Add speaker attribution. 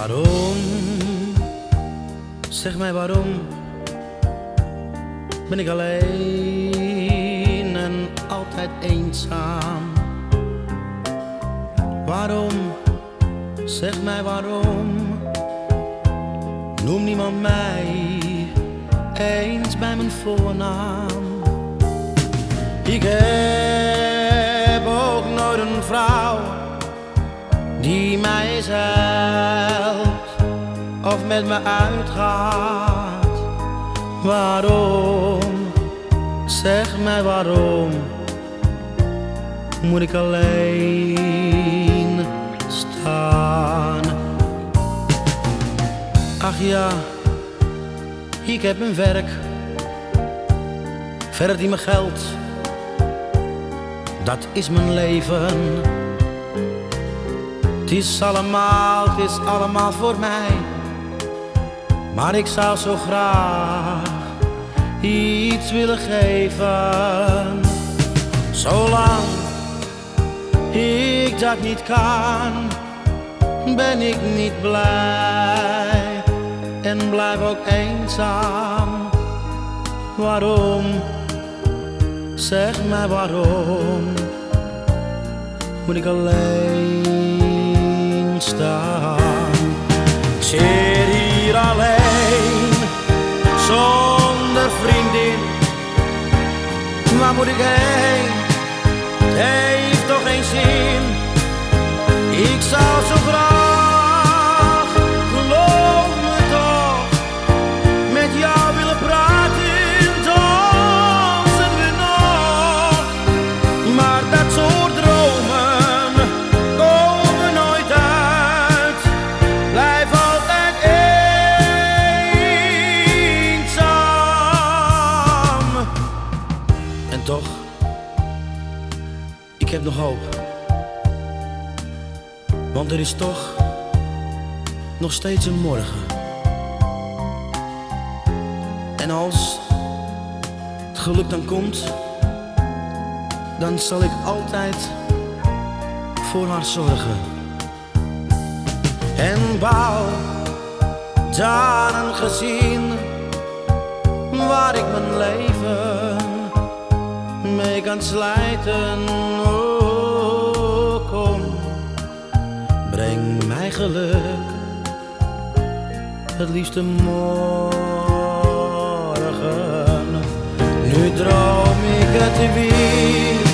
Speaker 1: Waarom, zeg mij waarom, ben ik alleen en altijd eenzaam? Waarom, zeg mij waarom, noem niemand mij eens bij mijn voornaam? Ik heb ook nooit een vrouw die mij of met me uitgaat. Waarom, zeg mij waarom, moet ik alleen staan? Ach ja, ik heb een werk, verdient mijn geld, dat is mijn leven. Het is allemaal, het is allemaal voor mij. Maar ik zou zo graag iets willen geven. Zolang ik dat niet kan, ben ik niet blij en blijf ook eenzaam. Waarom? Zeg mij waarom moet ik alleen ik heb nog hoop. Want er is toch nog steeds een morgen. En als het geluk dan komt, dan zal ik altijd voor haar zorgen. En bouw daar een gezin waar ik mijn leven mee kan slijten. Geluk, het liefste morgen. Nu droom ik het weer